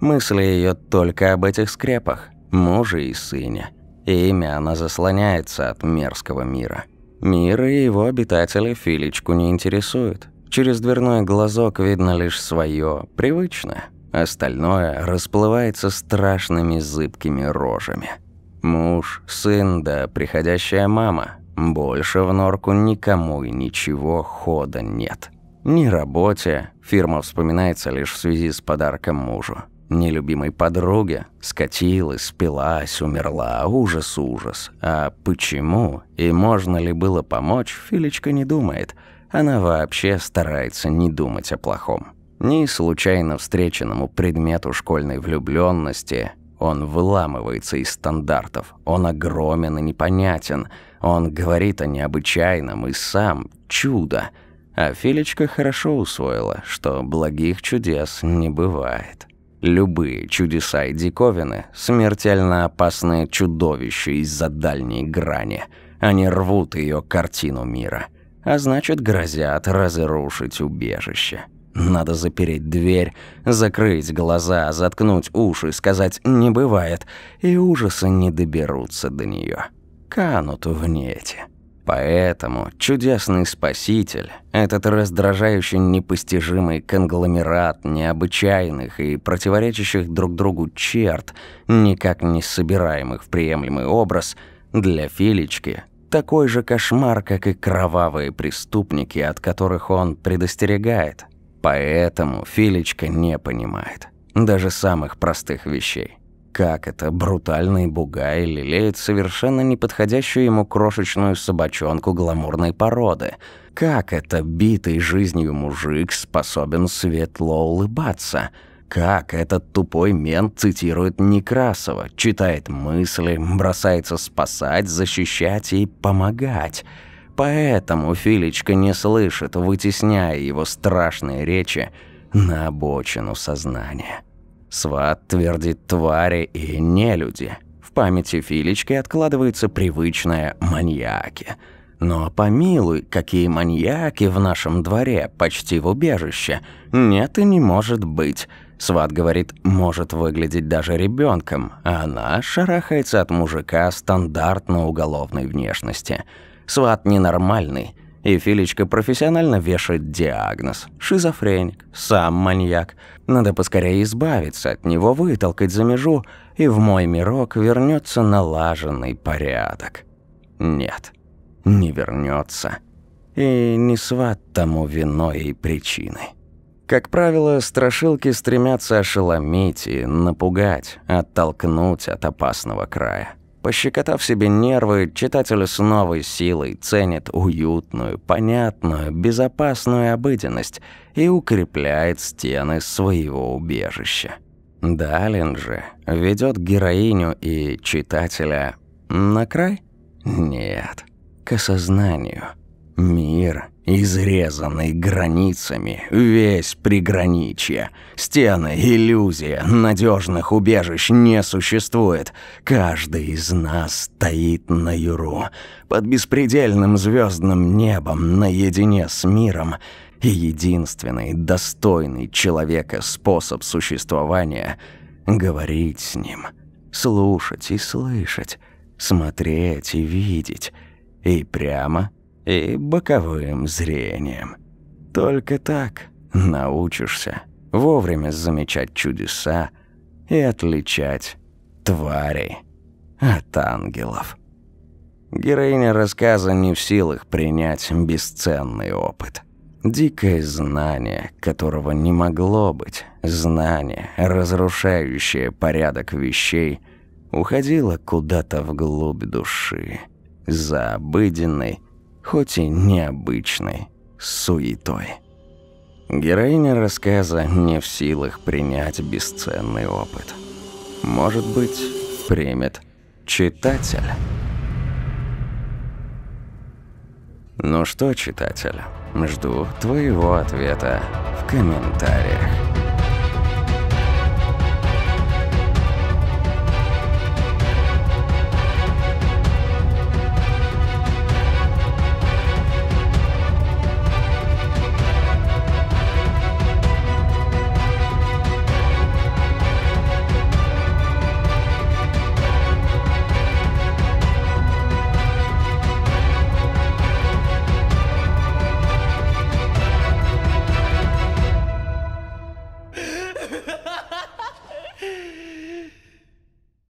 Мысли ее только об этих скрепах, муже и сыне. И имя она заслоняется от мерзкого мира. Мир и его обитатели Филичку не интересуют. Через дверной глазок видно лишь свое, привычное. Остальное расплывается страшными зыбкими рожами. Муж, сын да приходящая мама. Больше в норку никому и ничего хода нет. Ни работе, фирма вспоминается лишь в связи с подарком мужу. Ни любимой подруге, скатилась, спилась, умерла, ужас-ужас. А почему и можно ли было помочь, Филечка не думает. Она вообще старается не думать о плохом. Ни случайно встреченному предмету школьной влюбленности, он выламывается из стандартов. Он огромен и непонятен. Он говорит о необычайном и сам чудо. А Филечка хорошо усвоила, что благих чудес не бывает. Любые чудеса и диковины – смертельно опасные чудовища из-за дальней грани. Они рвут ее картину мира, а значит грозят разрушить убежище. Надо запереть дверь, закрыть глаза, заткнуть уши, сказать «не бывает», и ужасы не доберутся до нее. Канут в нете. Поэтому чудесный спаситель, этот раздражающий непостижимый конгломерат необычайных и противоречащих друг другу черт, никак не собираемых в приемлемый образ, для Филечки такой же кошмар, как и кровавые преступники, от которых он предостерегает. Поэтому Филечка не понимает даже самых простых вещей. Как это брутальный бугай лелеет совершенно неподходящую ему крошечную собачонку гламурной породы? Как это битый жизнью мужик способен светло улыбаться? Как этот тупой мент цитирует Некрасова, читает мысли, бросается спасать, защищать и помогать – Поэтому Филечка не слышит, вытесняя его страшные речи на обочину сознания. Сват твердит твари и нелюди. В памяти Филечки откладывается привычное «маньяки». Но помилуй, какие маньяки в нашем дворе, почти в убежище. Нет и не может быть. Сват говорит, может выглядеть даже ребенком, а она шарахается от мужика стандартно уголовной внешности – Сват ненормальный. И Филечка профессионально вешает диагноз. Шизофреник, сам маньяк. Надо поскорее избавиться от него, вытолкать за межу, и в мой мирок вернется налаженный порядок. Нет, не вернется. И не сват тому виной и причиной. Как правило, страшилки стремятся ошеломить и напугать, оттолкнуть от опасного края. Пощекотав себе нервы, читатель с новой силой ценит уютную, понятную, безопасную обыденность и укрепляет стены своего убежища. Далин же ведет героиню и читателя на край? Нет, к осознанию. Мир изрезанный границами, весь приграничье. Стены, иллюзия, надежных убежищ не существует. Каждый из нас стоит на юру, под беспредельным звездным небом, наедине с миром. И единственный достойный человека способ существования — говорить с ним, слушать и слышать, смотреть и видеть, и прямо — и боковым зрением. Только так научишься вовремя замечать чудеса и отличать тварей от ангелов. Героиня рассказа не в силах принять бесценный опыт. Дикое знание, которого не могло быть, знание, разрушающее порядок вещей, уходило куда-то вглубь души, за обыденной, хоть и необычной, суетой. Героиня рассказа не в силах принять бесценный опыт. Может быть, примет читатель. Ну что, читатель, жду твоего ответа в комментариях.